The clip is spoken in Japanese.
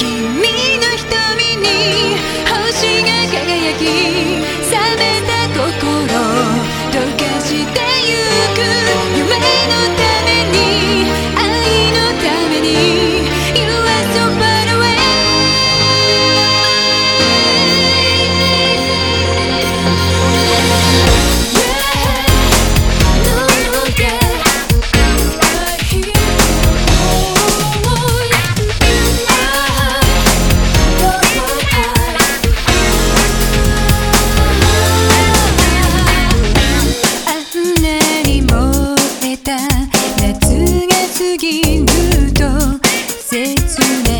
君の瞳にぎると切ない